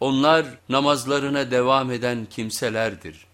Onlar namazlarına devam eden kimselerdir.